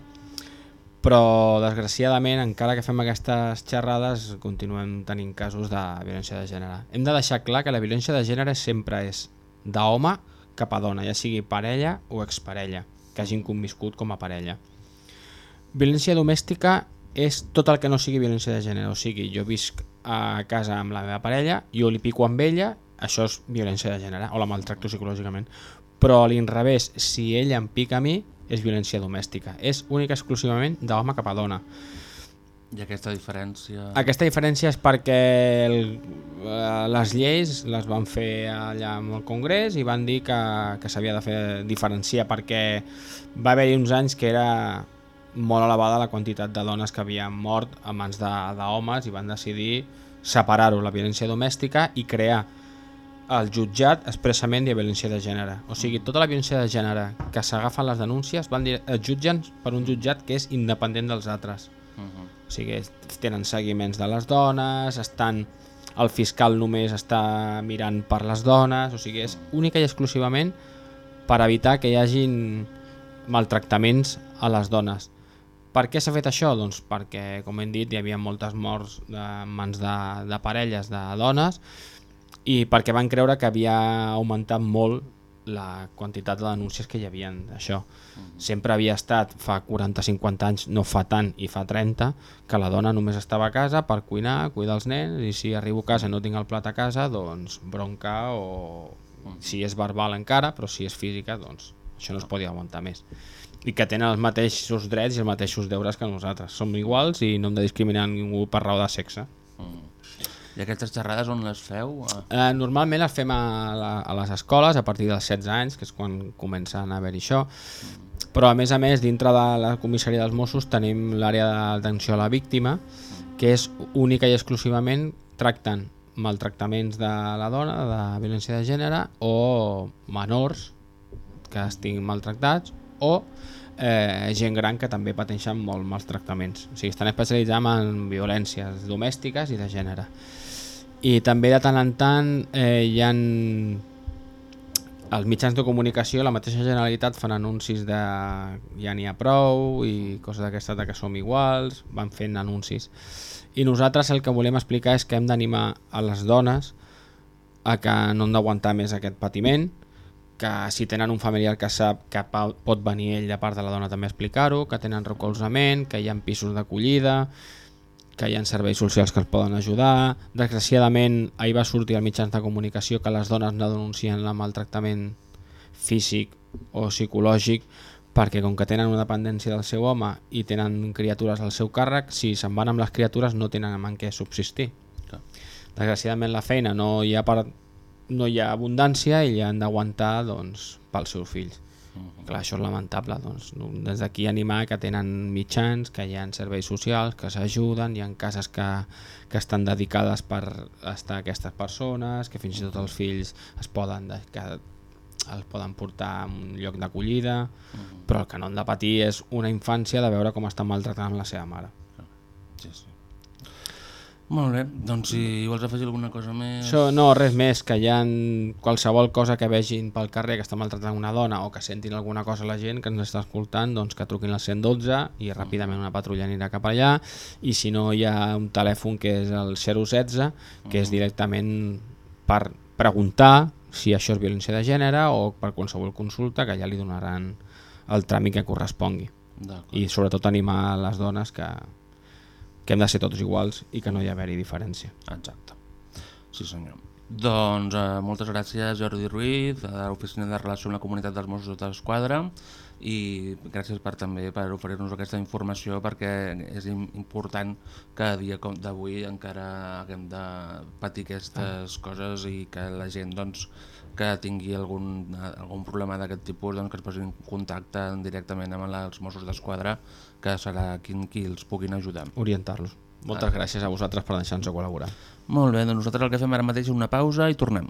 però desgraciadament encara que fem aquestes xerrades continuem tenint casos de violència de gènere. Hem de deixar clar que la violència de gènere sempre és d'home cap a dona, ja sigui parella o exparella, que hagin conviscut com a parella. Violència domèstica és tot el que no sigui violència de gènere, o sigui, jo visc a casa amb la meva parella, jo li pico amb ella això és violència de gènere, o la maltracto psicològicament. Però a l'inrevés, si ell em pica a mi, és violència domèstica. És única exclusivament d'home cap a dona. I aquesta diferència... Aquesta diferència és perquè el, eh, les lleis les van fer allà amb el Congrés i van dir que, que s'havia de fer diferenciar perquè va haver-hi uns anys que era molt elevada la quantitat de dones que havien mort a mans d'homes i van decidir separar-ho, la violència domèstica, i crear el jutjat expressament de violència de gènere. O sigui, tota la violència de gènere que s'agafen les denúncies van dir, es jutgen per un jutjat que és independent dels altres. Mhm. O sigui, tenen seguiments de les dones, estan el fiscal només està mirant per les dones, o sigui, és única i exclusivament per evitar que hi hagin maltractaments a les dones. Per què s'ha fet això? Doncs perquè, com hem dit, hi havia moltes morts de en mans de, de parelles de dones i perquè van creure que havia augmentat molt la quantitat de denúncies que hi havia d'això. Sempre havia estat fa 40-50 anys, no fa tant i fa 30, que la dona només estava a casa per cuinar, cuidar els nens i si arribo a casa i no tinc el plat a casa, doncs bronca o si és verbal encara, però si és física, doncs això no es podia aguantar més. I que tenen els mateixos drets i els mateixos deures que nosaltres. Som iguals i no hem de discriminar ningú per raó de sexe. I aquestes xerrades on les feu? Eh, normalment les fem a, la, a les escoles a partir dels 16 anys, que és quan comencen a haver-hi això, però a més a més dintre de la comissaria dels Mossos tenim l'àrea d'atenció a la víctima, que és única i exclusivament tractant maltractaments de la dona, de violència de gènere, o menors que estiguin maltractats, o eh, gent gran que també pateixen molt maltractaments. O sigui, estan especialitzats en violències domèstiques i de gènere. I també de tant en tant eh, hi han els mitjans de comunicació, la mateixa Generalitat fan anuncis de ja n'hi ha prou i coses d'aquestes de que som iguals, van fent anuncis. I nosaltres el que volem explicar és que hem d'animar a les dones a que no han d'aguantar més aquest patiment, que si tenen un familiar que sap que pot venir ell de part de la dona també explicar-ho, que tenen recolzament, que hi ha pisos d'acollida, que hi ha serveis socials que els poden ajudar. Desgraciadament, ahir va sortir al mitjans de comunicació que les dones no denuncien el maltractament físic o psicològic perquè com que tenen una dependència del seu home i tenen criatures al seu càrrec, si se'n van amb les criatures no tenen amb què subsistir. Clar. Desgraciadament la feina no hi ha, per, no hi ha abundància i han d'aguantar doncs, pels seus fills. Clar, això és lamentable. Doncs, des d'aquí animar que tenen mitjans, que hi ha serveis socials, que s'ajuden, hi ha cases que, que estan dedicades per estar aquestes persones, que fins i tot els fills es poden, de, que els poden portar a un lloc d'acollida, però el que no han de patir és una infància de veure com estan maltratant la seva mare. sí, sí. Molt bé, doncs si vols afegir alguna cosa més... Això no, res més, que hi ha qualsevol cosa que vegin pel carrer que està maltratant una dona o que sentin alguna cosa a la gent que ens està escoltant, doncs que truquin al 112 i ràpidament una patrulla anirà cap allà. I si no hi ha un telèfon que és el 016 que és directament per preguntar si això és violència de gènere o per qualsevol consulta que ja li donaran el tràmit que correspongui. I sobretot animar les dones que, que hem de ser tots iguals i que no hi ha haver-hi diferència. Exacte. Sí senyor. Doncs eh, moltes gràcies Jordi Ruiz, de l'Oficina de Relació amb la Comunitat dels Mossos d'Esquadra i gràcies per també per oferir-nos aquesta informació perquè és im- important que a dia d'avui encara haguem de patir aquestes coses i que la gent doncs, que tingui algun, algun problema d'aquest tipus doncs, que es posin en contacte directament amb els Mossos d'Esquadra que serà qui, qui els puguin ajudar. Orientar-los. Moltes gràcies a vosaltres per deixar-nos col·laborar. Molt bé, doncs nosaltres el que fem ara mateix és una pausa i tornem.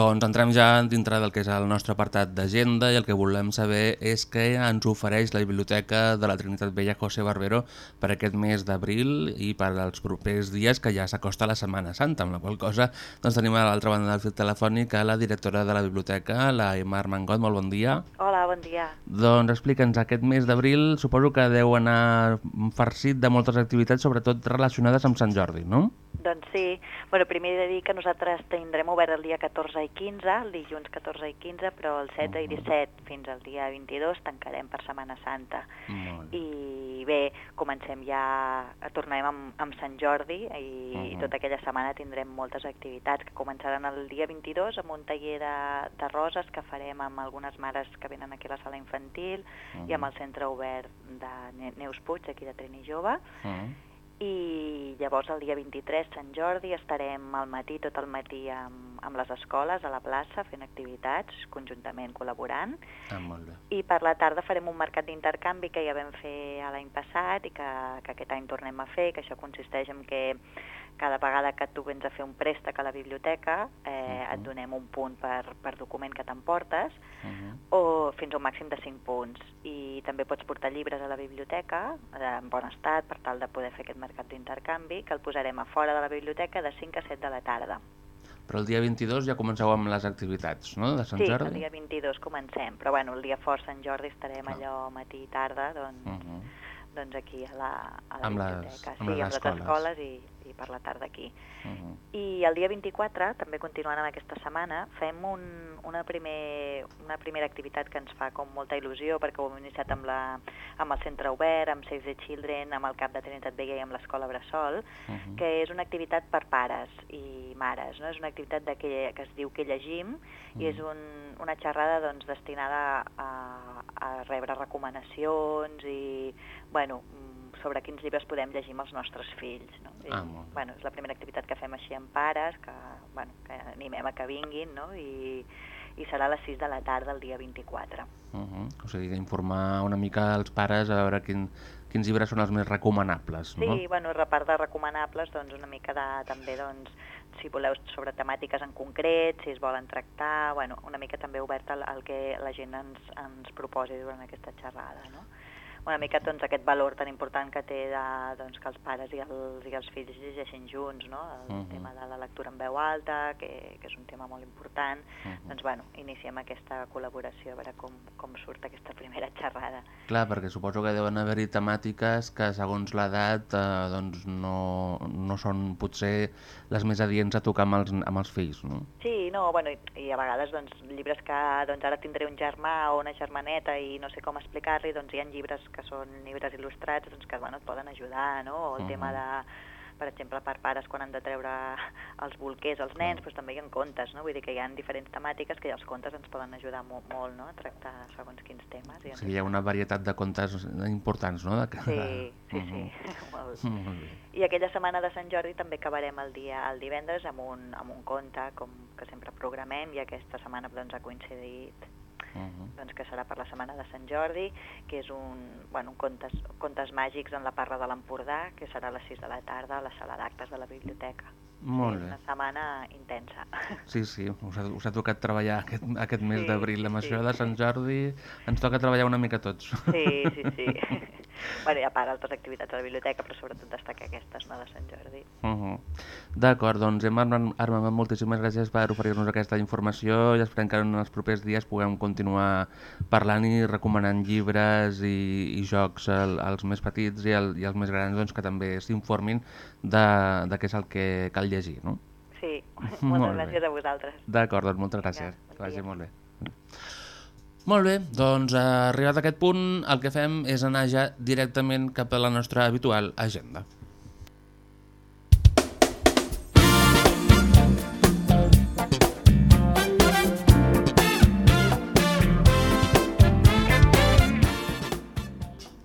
Doncs entrem ja dintre del que és el nostre apartat d'agenda i el que volem saber és què ens ofereix la Biblioteca de la Trinitat Vella José Barbero per aquest mes d'abril i per als propers dies que ja s'acosta la Setmana Santa, amb la qual cosa doncs, tenim a l'altra banda del fil telefònic a la directora de la biblioteca, la Emma Armangot. Molt bon dia. Hola, bon dia. Doncs explica'ns, aquest mes d'abril suposo que deu anar farcit de moltes activitats, sobretot relacionades amb Sant Jordi, no? Doncs sí. Bueno, primer he de dir que nosaltres tindrem obert el dia 14 i 15, el dilluns 14 i 15, però el 7 i 17 fins al dia 22 tancarem per Setmana Santa. I bé, comencem ja, tornem amb, amb Sant Jordi i, i tota aquella setmana tindrem moltes activitats que començaran el dia 22 amb un taller de, de roses que farem amb algunes mares que venen aquí a la sala infantil i amb el centre obert de Ne- Neus Puig, aquí de Trini Jove. I llavors el dia 23, Sant Jordi, estarem al matí, tot el matí amb, amb les escoles a la plaça fent activitats, conjuntament col·laborant. Ah, molt bé. I per la tarda farem un mercat d'intercanvi que ja vam fer l'any passat i que, que aquest any tornem a fer, que això consisteix en que cada vegada que tu vens a fer un préstec a la biblioteca eh, et donem un punt per, per document que t'emportes o fins a un màxim de 5 punts. I també pots portar llibres a la biblioteca en bon estat per tal de poder fer aquest mercat d'intercanvi que el posarem a fora de la biblioteca de 5 a 7 de la tarda. Però el dia 22 ja comenceu amb les activitats, no?, de Sant sí, Jordi? el dia 22 comencem, però bueno, el dia fort Sant Jordi estarem Clar. allò matí i tarda, doncs, Mhm. doncs aquí a la, a la Amb les- biblioteca. amb sí, les amb escoles. les escoles i, i per la tarda aquí. Mhm. I el dia 24, també continuant amb aquesta setmana, fem un, una, primer, una primera activitat que ens fa com molta il·lusió perquè ho hem iniciat amb, la, amb el centre obert, amb Save the Children, amb el CAP de Trinitat Vella i amb l'escola Bressol, Mhm. que és una activitat per pares i mares. No? És una activitat de que, que es diu que llegim i és un, una xerrada doncs, destinada a, a rebre recomanacions i bueno, sobre quins llibres podem llegir amb els nostres fills. No? I, Ah, molt bé. bueno, és la primera activitat que fem així amb pares, que, bueno, que animem a que vinguin no? I, i serà a les 6 de la tarda el dia 24. Uh -huh. O sigui, informar una mica als pares a veure quin, quins llibres són els més recomanables, no? Sí, bueno, a part de recomanables, doncs una mica de, també, doncs, si voleu sobre temàtiques en concret, si es volen tractar, bueno, una mica també obert al, al que la gent ens, ens proposi durant aquesta xerrada, no? Una mica doncs, aquest valor tan important que té de, doncs, que els pares i els, i els fills llegeixin junts, no? El Mhm. tema de la lectura en veu alta, que, que és un tema molt important. Mhm. Doncs, bueno, iniciem aquesta col·laboració a veure com, com surt aquesta primera xerrada. Clar, perquè suposo que deuen haver-hi temàtiques que segons l'edat eh, doncs no, no són potser les més adients a tocar amb els, amb els fills, no? Sí, no, bueno, i, i a vegades doncs, llibres que doncs, ara tindré un germà o una germaneta i no sé com explicar-li, doncs hi ha llibres que són llibres il·lustrats doncs, que bueno, et poden ajudar, no? O el Mhm. tema de, per exemple, per pares quan han de treure els bolquers als nens, doncs també hi ha contes, no? Vull dir que hi ha diferents temàtiques que els contes ens poden ajudar molt, molt no? a tractar segons quins temes. I O sigui, hi ha una varietat de contes importants, no? De cada... Sí, sí, sí. Mhm. Molt. Molt bé. I aquella setmana de Sant Jordi també acabarem el dia el divendres amb un, amb un conte, com que sempre programem, i aquesta setmana doncs, ha coincidit Mhm. doncs, que serà per la setmana de Sant Jordi, que és un, bueno, un contes, contes màgics en la Parra de l'Empordà, que serà a les 6 de la tarda a la sala d'actes de la biblioteca. Molt bé. una setmana intensa. Sí, sí, us ha, us ha tocat treballar aquest, aquest mes Sí, d'abril amb sí. això de Sant Jordi. Ens toca treballar una mica tots. Sí, sí, sí. bueno, hi ha part altres activitats a la biblioteca, però sobretot destacar aquestes, no, de Sant Jordi. Uh -huh. D'acord, doncs Emma Armand, moltíssimes gràcies per oferir-nos aquesta informació i esperem que en els propers dies puguem continuar parlant i recomanant llibres i, i jocs al, als més petits i, al, i als més grans doncs, que també s'informin de, de què és el que cal llegir, no? Sí, Molt moltes bé. gràcies a vosaltres. D'acord, doncs moltes gràcies. bon Que vagi molt bé. Molt bé, doncs arribat a aquest punt el que fem és anar ja directament cap a la nostra habitual agenda.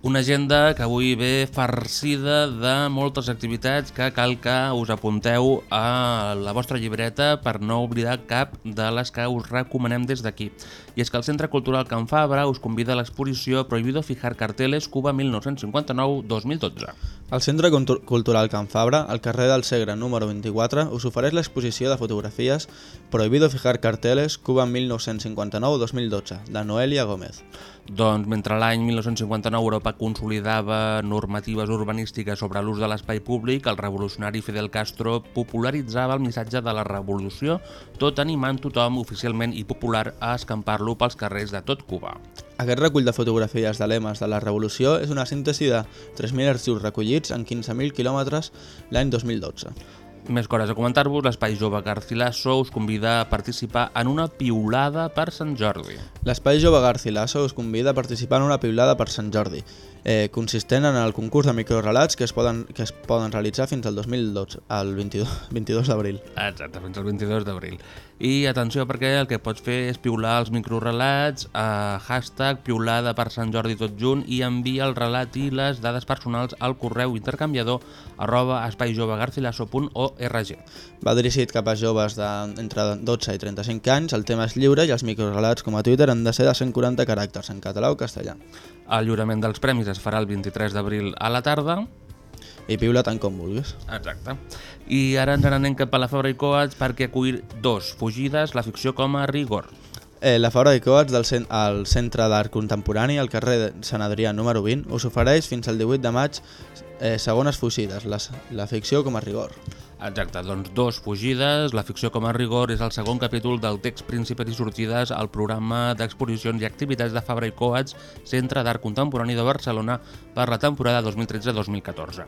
Una agenda que avui ve farcida de moltes activitats que cal que us apunteu a la vostra llibreta per no oblidar cap de les que us recomanem des d'aquí. I és que el Centre Cultural Can Fabra us convida a l'exposició Prohibido fijar carteles Cuba 1959-2012. El Centre Cultu- Cultural Can Fabra, al carrer del Segre número 24, us ofereix l'exposició de fotografies Prohibido fijar carteles Cuba 1959-2012, de Noelia Gómez. Doncs mentre l'any 1959 Europa consolidava normatives urbanístiques sobre l'ús de l'espai públic, el revolucionari Fidel Castro popularitzava el missatge de la revolució, tot animant tothom oficialment i popular a escampar-lo pels carrers de tot Cuba. Aquest recull de fotografies de lemes de la Revolució és una síntesi de 3.000 arxius recollits en 15.000 quilòmetres l'any 2012. Més coses a comentar-vos, l'Espai Jove Garcilaso us convida a participar en una piulada per Sant Jordi. L'Espai Jove Garcilaso us convida a participar en una piulada per Sant Jordi, eh, consistent en el concurs de microrelats que es poden, que es poden realitzar fins al 2012, al 22, 22 d'abril. Exacte, fins al 22 d'abril. I atenció perquè el que pots fer és piular els microrelats a hashtag piulada per Sant Jordi tot junt i envia el relat i les dades personals al correu intercanviador arroba espaijovegarcilaso.org. Va dirigit cap a joves d'entre 12 i 35 anys, el tema és lliure i els microrelats com a Twitter han de ser de 140 caràcters en català o castellà. El lliurament dels premis es farà el 23 d'abril a la tarda. I piula tant com vulguis. Exacte. I ara ens n'anem cap a la Fabra i Coats perquè acull dos fugides, la ficció com a rigor. Eh, la Fabra i Coats del cen al Centre d'Art Contemporani, al carrer de Sant Adrià número 20, us ofereix fins al 18 de maig eh, segones fugides, la, la ficció com a rigor. Exacte, doncs dos fugides, la ficció com a rigor és el segon capítol del text Príncipes i sortides al programa d'exposicions i activitats de Fabra i Coats, Centre d'Art Contemporani de Barcelona per la temporada 2013-2014.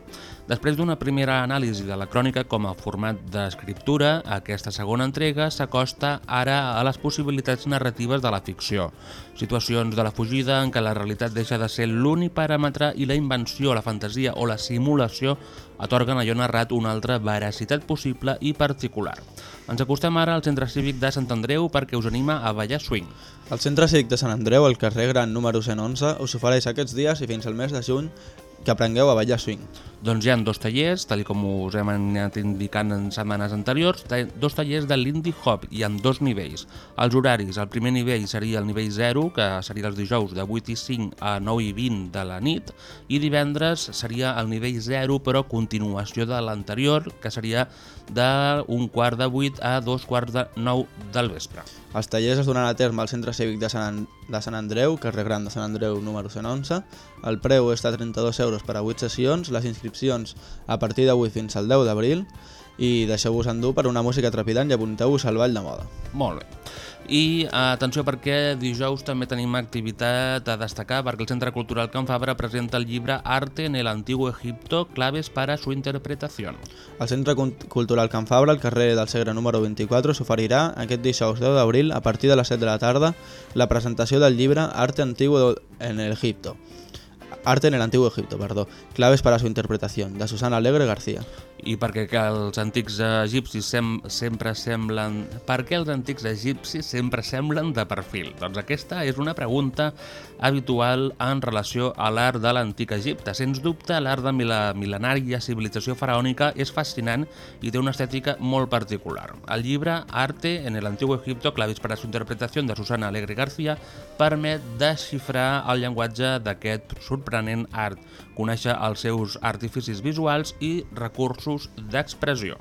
Després d'una primera anàlisi de la crònica com a format d'escriptura, aquesta segona entrega s'acosta ara a les possibilitats narratives de la ficció. Situacions de la fugida en què la realitat deixa de ser l'únic paràmetre i la invenció, la fantasia o la simulació atorguen allò narrat una altra veracitat possible i particular. Ens acostem ara al Centre Cívic de Sant Andreu perquè us anima a ballar swing. El Centre Cívic de Sant Andreu, al carrer Gran número 111, us ofereix aquests dies i fins al mes de juny que aprengueu a ballar swing. Doncs hi ha dos tallers, tal com us hem anat indicant en setmanes anteriors, dos tallers de l'Indie Hop i en dos nivells. Els horaris, el primer nivell seria el nivell 0, que seria els dijous de 8 i 5 a 9 i 20 de la nit, i divendres seria el nivell 0, però continuació de l'anterior, que seria d'un quart de 8 a dos quarts de 9 del vespre. Els tallers es donaran a terme al Centre Cívic de Sant, An- de Sant Andreu, carrer Gran de Sant Andreu número 111. El preu és de 32 euros per a 8 sessions, les inscripcions a partir d'avui fins al 10 d'abril i deixeu-vos endur per una música trepidant i apunteu-vos al ball de moda. Molt bé. I atenció perquè dijous també tenim activitat a destacar perquè el Centre Cultural Can Fabra presenta el llibre Arte en el Antiguo Egipto, claves para su interpretación. El Centre Cult- Cultural Can Fabra, al carrer del Segre número 24, s'oferirà aquest dijous 10 d'abril a partir de les 7 de la tarda la presentació del llibre Arte Antiguo en el Egipto. Arte en el Antiguo Egipto, perdó. Claves para su interpretación, de Susana Alegre García. I perquè que els antics egipcis sem sempre semblen... Per què els antics egipcis sempre semblen de perfil? Doncs aquesta és una pregunta habitual en relació a l'art de l'antic Egipte. Sens dubte, l'art de la mil·lenària civilització faraònica és fascinant i té una estètica molt particular. El llibre Arte en el Antiguo Egipto, claves para su interpretación de Susana Alegre García, permet desxifrar el llenguatge d'aquest sorprenent art, conèixer els seus artificis visuals i recursos d'expressió.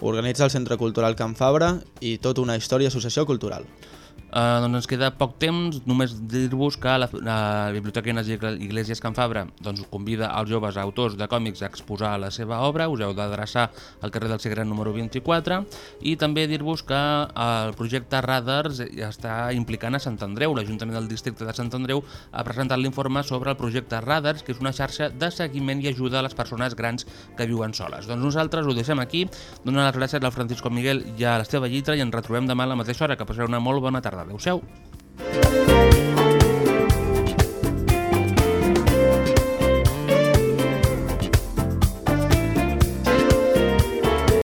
Organitza el Centre Cultural Can Fabra i tota una història associació cultural. Uh, doncs ens queda poc temps, només dir-vos que la, la Biblioteca Inés Iglesias Can Fabra doncs, convida els joves autors de còmics a exposar la seva obra, us heu d'adreçar al carrer del Segre número 24 i també dir-vos que el projecte Radars està implicant a Sant Andreu, l'Ajuntament del districte de Sant Andreu ha presentat l'informe sobre el projecte Radars, que és una xarxa de seguiment i ajuda a les persones grans que viuen soles. Doncs nosaltres ho deixem aquí, donem les gràcies al Francisco Miguel i a l'Esteve Llitra i ens retrobem demà a la mateixa hora, que passareu una molt bona tarda. Adéu-siau.